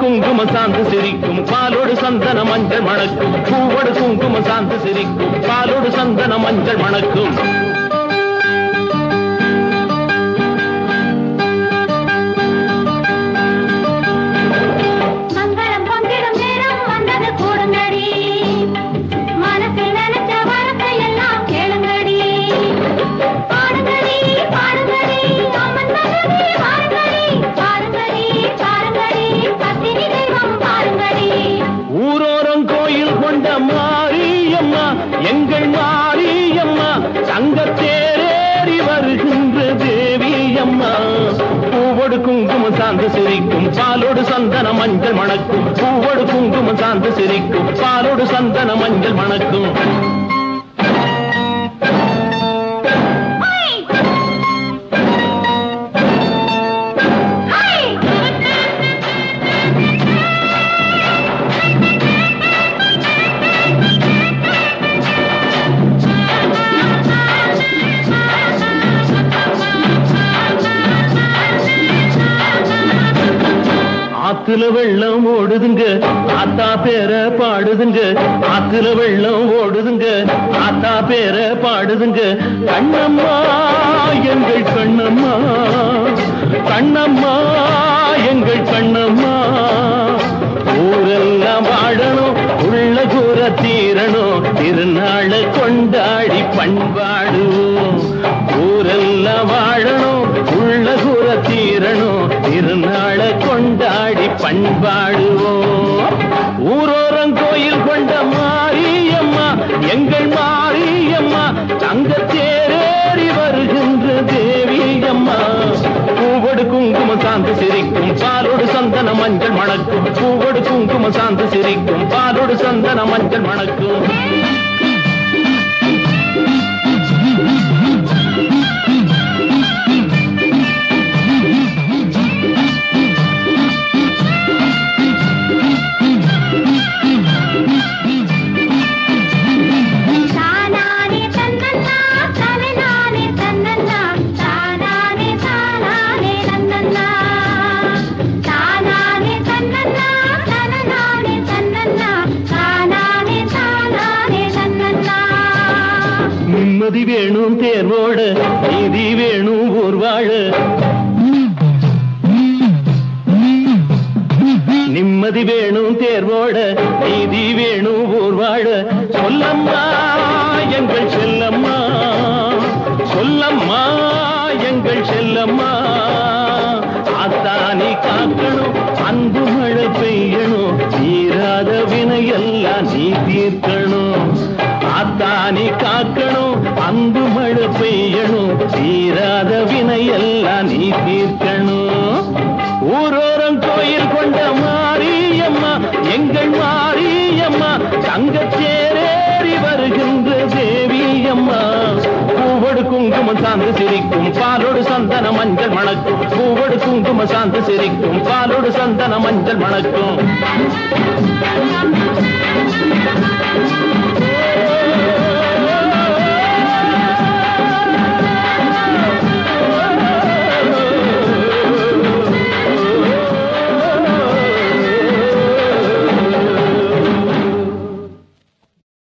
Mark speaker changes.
Speaker 1: குங்கும சாந்து சிரிக்கும். பாலோடு சந்தன மஞ்சள் மணக்கும். பூவோடு குங்கும சாந்து சிரிக்கும். பாலோடு சந்தன மஞ்சள் மணக்கும். எங்கள் மாரியம்மா சங்கத்தேரேறி வருகின்ற தேவியம்மா. பூவோடு குங்கும சாந்து சிரிக்கும் பாலோடு சந்தன மஞ்சள் மணக்கும். பூவோடு குங்கும சாந்து சிரிக்கும் பாலோடு சந்தன மஞ்சள் மணக்கும். ஆத்துல வெள்ளம் ஓடுதுங்க. ஆத்தா பேர பாடுதுங்க. ஆத்துல வெள்ளம் ஓடுதுங்க. ஆத்தா பேர பாடுதுங்க. கண்ணம்மா எங்கள் கண்ணம்மா. கண்ணம்மா எங்கள் கண்ணம்மா. ஊரெல்லாம் வாழணும். உள்ள கூற தீரணும். திருநாளை கொண்டாடி பண்பாடுவோம். ஊரெல்லாம் வாழணும். உள்ள கூற தீரணும். திருநாள் பண்பாடுவோம் ஊரோரம் கோயில் கொண்ட மாரியம்மா எங்கள் மாரியம்மா தங்கத்தேரேறி வருகின்ற தேவியம்மா. பூவோடு குங்கும சாந்து சிரிக்கும் பாலோடு சந்தன மஞ்சள் மணக்கும். பூவோடு குங்கும சாந்து சிரிக்கும் பாலோடு சந்தன மஞ்சள் மணக்கும். நீதி வேணும் தேர்வோட நீதி வேணும் ஊர் வாழ நிம்மதி வேணும் தேர்வோட நீதி வேணும் ஊர் வாழ சொல்லம்மா எங்கள் செல்லம்மா. சொல்லம்மா எங்கள் செல்லம்மா. ஆத்தானி காக்கணும் அன்பு மழை பெய்யணும். தீராத வினையெல்லாம் நீ தீர்க்கணும். ஆத்தானி காக்கணும் பெய்யணும். தீராத வினையெல்லாம் நீ தீர்க்கணும். ஊரோரம் கோயில் கொண்ட மாரியம்மா எங்கள் மாரியம்மா தங்கச்சேரேறி வருகின்ற தேவியம்மா. பூவோடு குங்கும சாந்து சிரிக்கும் பாலோடு சந்தன மஞ்சள் மணக்கும். பூவோடு குங்கும சாந்து சிரிக்கும் பாலோடு சந்தன மஞ்சள் மணக்கும்.
Speaker 2: Thank you.